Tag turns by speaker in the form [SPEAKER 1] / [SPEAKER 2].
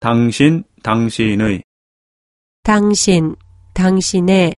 [SPEAKER 1] 당신, 당신의,
[SPEAKER 2] 당신, 당신의